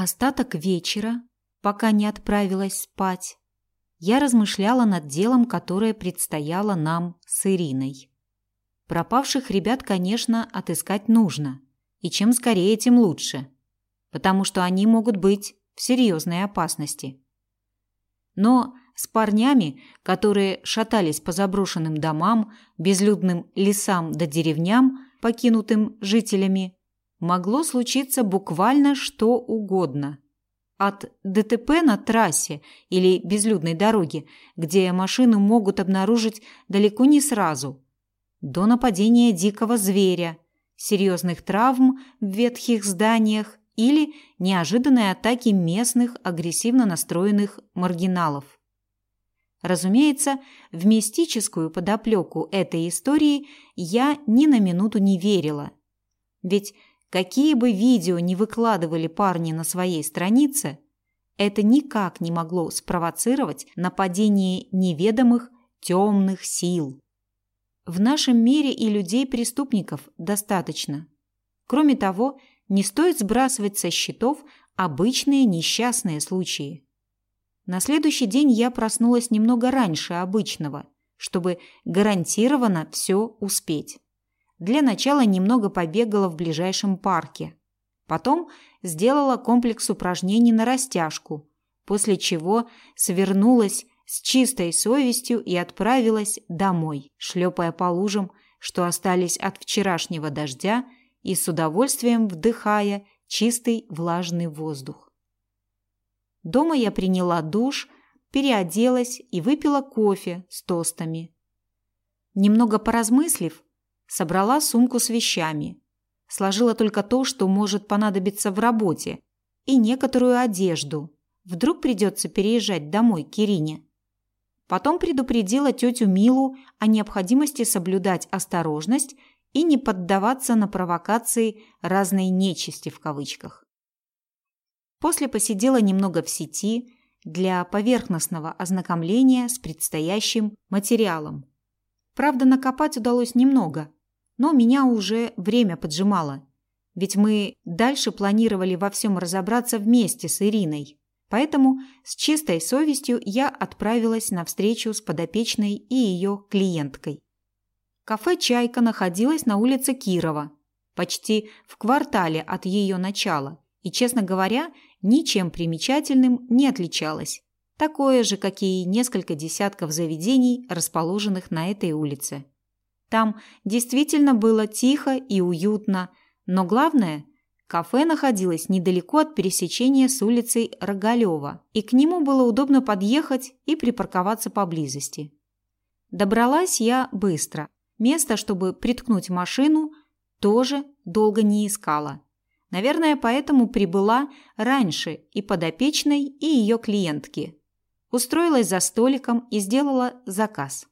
Остаток вечера, пока не отправилась спать, я размышляла над делом, которое предстояло нам с Ириной. Пропавших ребят, конечно, отыскать нужно, и чем скорее, тем лучше, потому что они могут быть в серьезной опасности. Но с парнями, которые шатались по заброшенным домам, безлюдным лесам да деревням, покинутым жителями, могло случиться буквально что угодно. От ДТП на трассе или безлюдной дороге, где машину могут обнаружить далеко не сразу, до нападения дикого зверя, серьезных травм в ветхих зданиях или неожиданной атаки местных агрессивно настроенных маргиналов. Разумеется, в мистическую подоплеку этой истории я ни на минуту не верила. Ведь Какие бы видео ни выкладывали парни на своей странице, это никак не могло спровоцировать нападение неведомых темных сил. В нашем мире и людей-преступников достаточно. Кроме того, не стоит сбрасывать со счетов обычные несчастные случаи. На следующий день я проснулась немного раньше обычного, чтобы гарантированно все успеть. Для начала немного побегала в ближайшем парке. Потом сделала комплекс упражнений на растяжку, после чего свернулась с чистой совестью и отправилась домой, шлепая по лужам, что остались от вчерашнего дождя, и с удовольствием вдыхая чистый влажный воздух. Дома я приняла душ, переоделась и выпила кофе с тостами. Немного поразмыслив, Собрала сумку с вещами. Сложила только то, что может понадобиться в работе, и некоторую одежду. Вдруг придется переезжать домой к Ирине. Потом предупредила тетю Милу о необходимости соблюдать осторожность и не поддаваться на провокации разной нечисти в кавычках. После посидела немного в сети для поверхностного ознакомления с предстоящим материалом. Правда, накопать удалось немного, но меня уже время поджимало. Ведь мы дальше планировали во всем разобраться вместе с Ириной. Поэтому с чистой совестью я отправилась на встречу с подопечной и ее клиенткой. Кафе «Чайка» находилось на улице Кирова, почти в квартале от ее начала, и, честно говоря, ничем примечательным не отличалось. Такое же, как и несколько десятков заведений, расположенных на этой улице. Там действительно было тихо и уютно, но главное, кафе находилось недалеко от пересечения с улицей Рогалева, и к нему было удобно подъехать и припарковаться поблизости. Добралась я быстро. Место, чтобы приткнуть машину, тоже долго не искала. Наверное, поэтому прибыла раньше и подопечной, и ее клиентки. Устроилась за столиком и сделала заказ.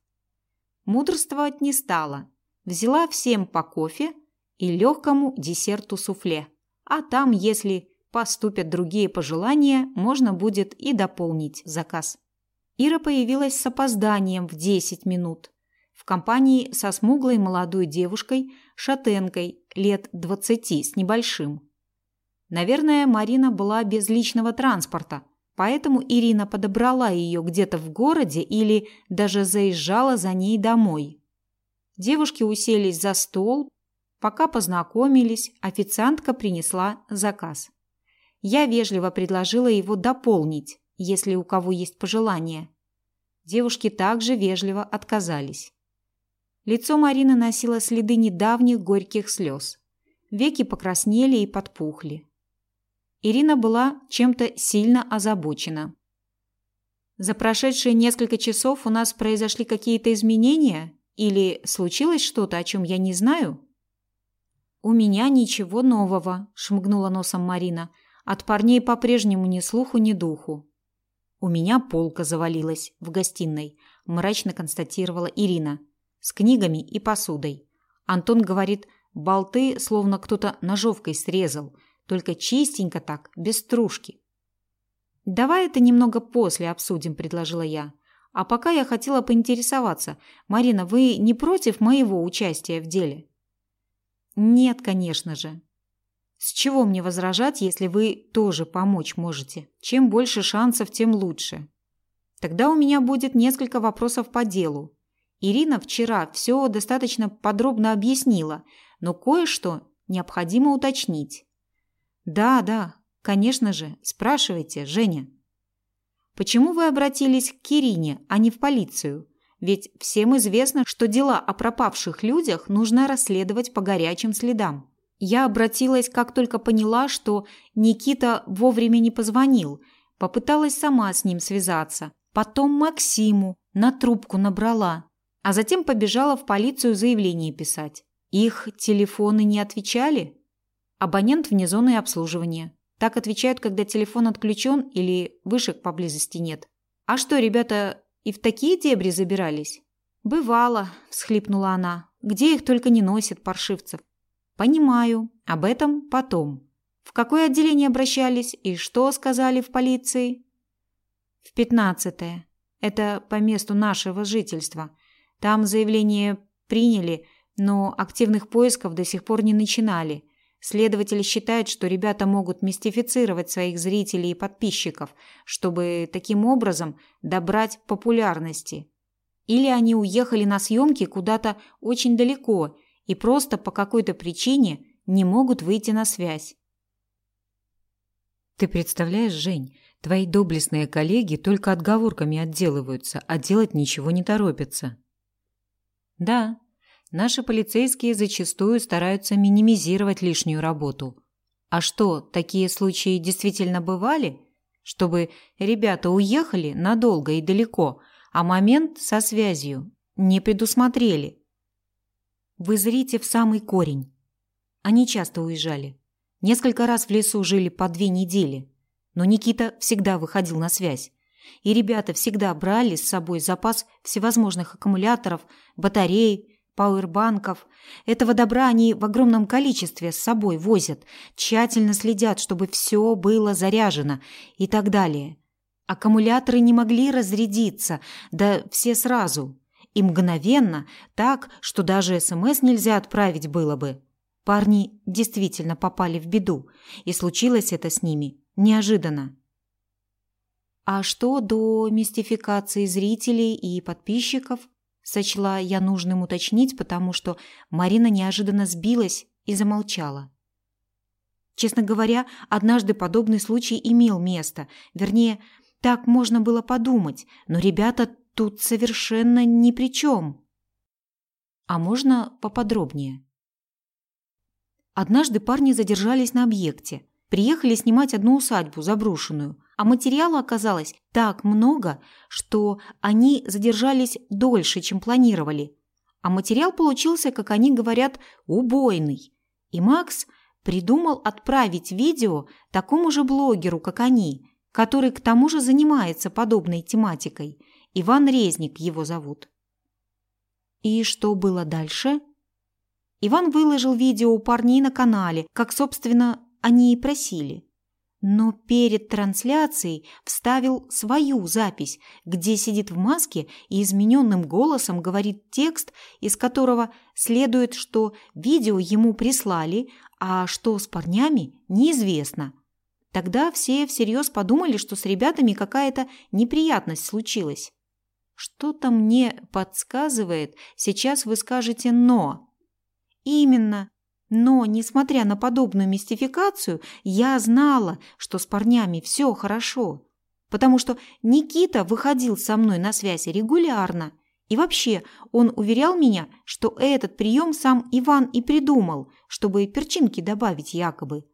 Мудрствовать не стала. Взяла всем по кофе и легкому десерту суфле. А там, если поступят другие пожелания, можно будет и дополнить заказ. Ира появилась с опозданием в 10 минут. В компании со смуглой молодой девушкой, шатенкой, лет 20 с небольшим. Наверное, Марина была без личного транспорта – Поэтому Ирина подобрала ее где-то в городе или даже заезжала за ней домой. Девушки уселись за стол, пока познакомились, официантка принесла заказ. Я вежливо предложила его дополнить, если у кого есть пожелания. Девушки также вежливо отказались. Лицо Марины носило следы недавних горьких слез. Веки покраснели и подпухли. Ирина была чем-то сильно озабочена. За прошедшие несколько часов у нас произошли какие-то изменения или случилось что-то, о чем я не знаю? У меня ничего нового, шмыгнула носом Марина. От парней по-прежнему ни слуху, ни духу. У меня полка завалилась в гостиной, мрачно констатировала Ирина, с книгами и посудой. Антон говорит, болты словно кто-то ножовкой срезал только чистенько так, без стружки. «Давай это немного после обсудим», – предложила я. «А пока я хотела поинтересоваться. Марина, вы не против моего участия в деле?» «Нет, конечно же». С чего мне возражать, если вы тоже помочь можете? Чем больше шансов, тем лучше. Тогда у меня будет несколько вопросов по делу. Ирина вчера все достаточно подробно объяснила, но кое-что необходимо уточнить. Да, да, конечно же, спрашивайте, Женя. Почему вы обратились к Ирине, а не в полицию? Ведь всем известно, что дела о пропавших людях нужно расследовать по горячим следам. Я обратилась, как только поняла, что Никита вовремя не позвонил, попыталась сама с ним связаться. Потом Максиму на трубку набрала, а затем побежала в полицию заявление писать. Их телефоны не отвечали? Абонент вне зоны обслуживания. Так отвечают, когда телефон отключен или вышек поблизости нет. А что, ребята и в такие дебри забирались? Бывало, всхлипнула она. Где их только не носят паршивцев. Понимаю, об этом потом. В какое отделение обращались и что сказали в полиции? В пятнадцатое. Это по месту нашего жительства. Там заявление приняли, но активных поисков до сих пор не начинали. Следователи считают, что ребята могут мистифицировать своих зрителей и подписчиков, чтобы таким образом добрать популярности. Или они уехали на съемки куда-то очень далеко и просто по какой-то причине не могут выйти на связь. Ты представляешь, Жень, твои доблестные коллеги только отговорками отделываются, а делать ничего не торопятся. Да, Наши полицейские зачастую стараются минимизировать лишнюю работу. А что, такие случаи действительно бывали? Чтобы ребята уехали надолго и далеко, а момент со связью не предусмотрели. Вы зрите в самый корень. Они часто уезжали. Несколько раз в лесу жили по две недели. Но Никита всегда выходил на связь. И ребята всегда брали с собой запас всевозможных аккумуляторов, батарей, пауэрбанков. Этого добра они в огромном количестве с собой возят, тщательно следят, чтобы все было заряжено и так далее. Аккумуляторы не могли разрядиться, да все сразу. И мгновенно, так, что даже СМС нельзя отправить было бы. Парни действительно попали в беду, и случилось это с ними неожиданно. А что до мистификации зрителей и подписчиков? Сочла я нужным уточнить, потому что Марина неожиданно сбилась и замолчала. Честно говоря, однажды подобный случай имел место. Вернее, так можно было подумать, но ребята тут совершенно ни при чем. А можно поподробнее? Однажды парни задержались на объекте. Приехали снимать одну усадьбу, заброшенную а материала оказалось так много, что они задержались дольше, чем планировали. А материал получился, как они говорят, убойный. И Макс придумал отправить видео такому же блогеру, как они, который к тому же занимается подобной тематикой. Иван Резник его зовут. И что было дальше? Иван выложил видео у парней на канале, как, собственно, они и просили но перед трансляцией вставил свою запись, где сидит в маске и измененным голосом говорит текст, из которого следует, что видео ему прислали, а что с парнями неизвестно. Тогда все всерьез подумали, что с ребятами какая-то неприятность случилась. Что-то мне подсказывает, сейчас вы скажете «но». Именно, но, несмотря на подобную мистификацию, я знала, что с парнями все хорошо, потому что Никита выходил со мной на связь регулярно. И вообще, он уверял меня, что этот прием сам Иван и придумал, чтобы перчинки добавить якобы.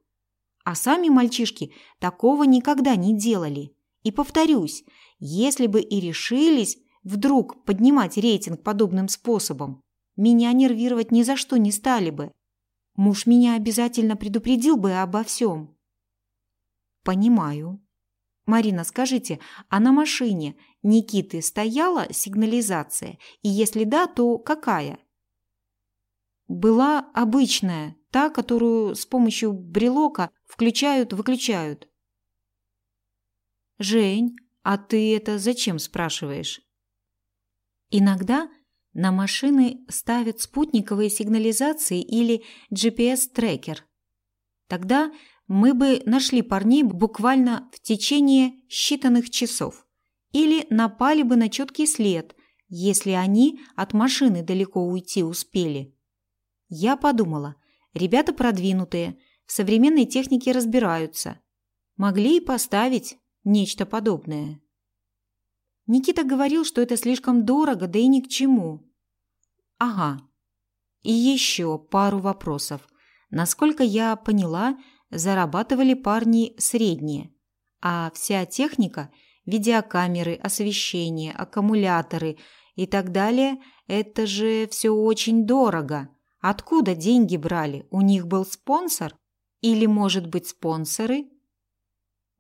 А сами мальчишки такого никогда не делали. И повторюсь, если бы и решились вдруг поднимать рейтинг подобным способом, меня нервировать ни за что не стали бы. Муж меня обязательно предупредил бы обо всем. Понимаю. Марина, скажите, а на машине Никиты стояла сигнализация? И если да, то какая? Была обычная, та, которую с помощью брелока включают-выключают. Жень, а ты это зачем спрашиваешь? Иногда на машины ставят спутниковые сигнализации или GPS-трекер. Тогда мы бы нашли парней буквально в течение считанных часов или напали бы на четкий след, если они от машины далеко уйти успели. Я подумала, ребята продвинутые, в современной технике разбираются. Могли и поставить нечто подобное. Никита говорил, что это слишком дорого, да и ни к чему. Ага. И еще пару вопросов. Насколько я поняла, зарабатывали парни средние, а вся техника – видеокамеры, освещение, аккумуляторы и так далее – это же все очень дорого. Откуда деньги брали? У них был спонсор? Или, может быть, спонсоры?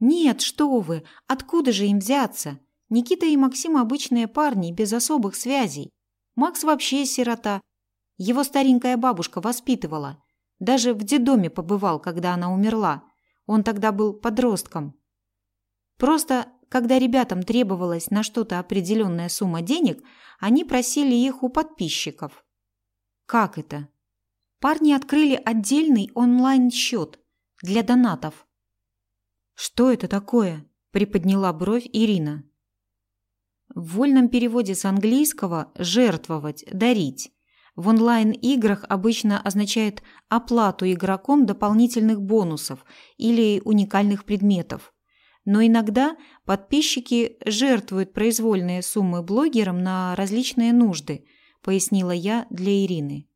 Нет, что вы, откуда же им взяться? Никита и Максим обычные парни, без особых связей. Макс вообще сирота. Его старенькая бабушка воспитывала. Даже в детдоме побывал, когда она умерла. Он тогда был подростком. Просто, когда ребятам требовалась на что-то определенная сумма денег, они просили их у подписчиков. Как это? Парни открыли отдельный онлайн-счет для донатов. «Что это такое?» – приподняла бровь Ирина. В вольном переводе с английского «жертвовать», «дарить». В онлайн-играх обычно означает оплату игроком дополнительных бонусов или уникальных предметов. Но иногда подписчики жертвуют произвольные суммы блогерам на различные нужды, пояснила я для Ирины.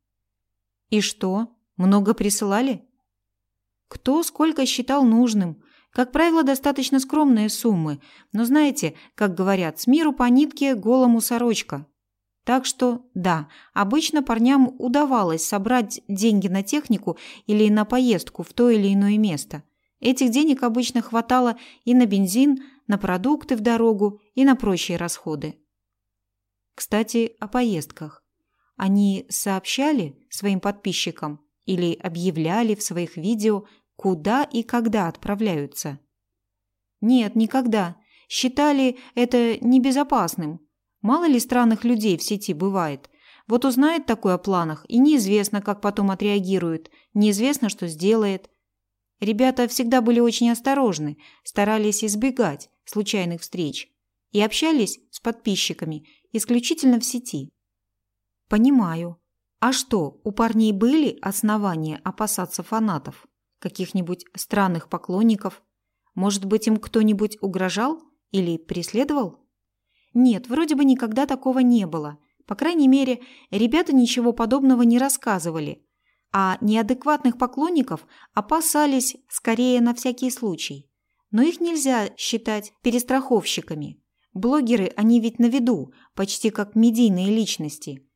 И что, много присылали? Кто сколько считал нужным, как правило, достаточно скромные суммы, но знаете, как говорят, с миру по нитке голому сорочка. Так что, да, обычно парням удавалось собрать деньги на технику или на поездку в то или иное место. Этих денег обычно хватало и на бензин, на продукты в дорогу, и на прочие расходы. Кстати, о поездках. Они сообщали своим подписчикам или объявляли в своих видео, куда и когда отправляются. Нет, никогда. Считали это небезопасным. Мало ли странных людей в сети бывает. Вот узнает такое о планах, и неизвестно, как потом отреагирует, неизвестно, что сделает. Ребята всегда были очень осторожны, старались избегать случайных встреч и общались с подписчиками исключительно в сети. Понимаю. А что, у парней были основания опасаться фанатов? Каких-нибудь странных поклонников? Может быть, им кто-нибудь угрожал или преследовал? Нет, вроде бы никогда такого не было. По крайней мере, ребята ничего подобного не рассказывали. А неадекватных поклонников опасались скорее на всякий случай. Но их нельзя считать перестраховщиками. Блогеры, они ведь на виду, почти как медийные личности –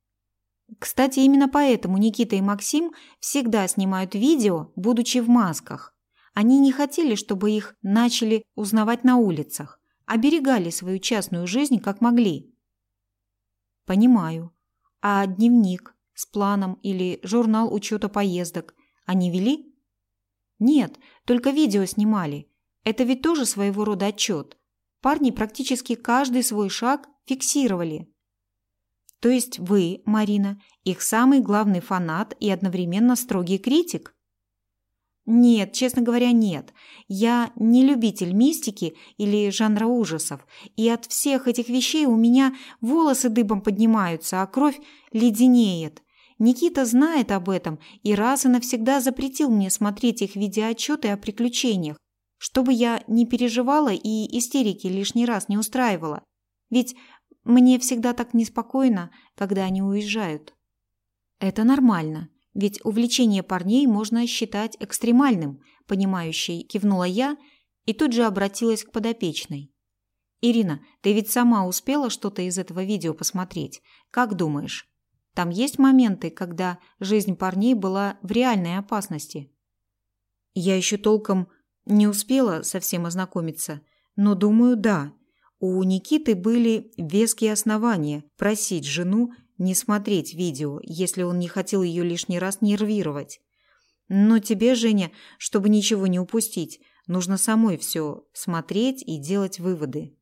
кстати, именно поэтому Никита и Максим всегда снимают видео, будучи в масках. Они не хотели, чтобы их начали узнавать на улицах, оберегали свою частную жизнь как могли. Понимаю. А дневник с планом или журнал учета поездок они вели? Нет, только видео снимали. Это ведь тоже своего рода отчет. Парни практически каждый свой шаг фиксировали. То есть вы, Марина, их самый главный фанат и одновременно строгий критик? Нет, честно говоря, нет. Я не любитель мистики или жанра ужасов, и от всех этих вещей у меня волосы дыбом поднимаются, а кровь леденеет. Никита знает об этом и раз и навсегда запретил мне смотреть их видеоотчеты о приключениях, чтобы я не переживала и истерики лишний раз не устраивала. Ведь мне всегда так неспокойно, когда они уезжают. Это нормально, ведь увлечение парней можно считать экстремальным, понимающей кивнула я и тут же обратилась к подопечной. Ирина, ты ведь сама успела что-то из этого видео посмотреть. Как думаешь, там есть моменты, когда жизнь парней была в реальной опасности? Я еще толком не успела совсем ознакомиться, но думаю, да. У Никиты были веские основания просить жену не смотреть видео, если он не хотел ее лишний раз нервировать. Но тебе, Женя, чтобы ничего не упустить, нужно самой все смотреть и делать выводы.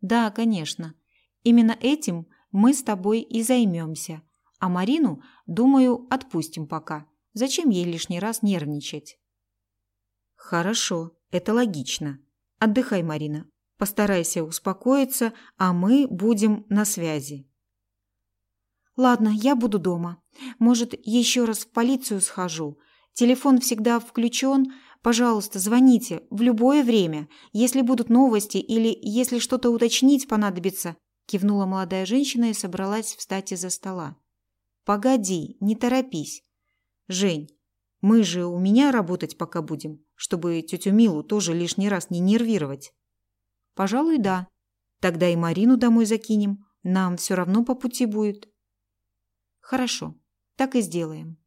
Да, конечно. Именно этим мы с тобой и займемся. А Марину, думаю, отпустим пока. Зачем ей лишний раз нервничать? Хорошо, это логично. Отдыхай, Марина. Постарайся успокоиться, а мы будем на связи. Ладно, я буду дома. Может, еще раз в полицию схожу. Телефон всегда включен. Пожалуйста, звоните в любое время, если будут новости или если что-то уточнить понадобится. Кивнула молодая женщина и собралась встать из-за стола. Погоди, не торопись. Жень, мы же у меня работать пока будем, чтобы тетю Милу тоже лишний раз не нервировать. Пожалуй, да. Тогда и Марину домой закинем. Нам все равно по пути будет. Хорошо, так и сделаем.